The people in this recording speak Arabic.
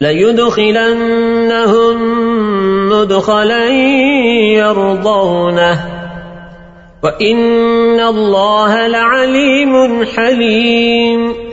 ليدخلنهم مدخلا يرضونه. وإن الله لعليم حليم.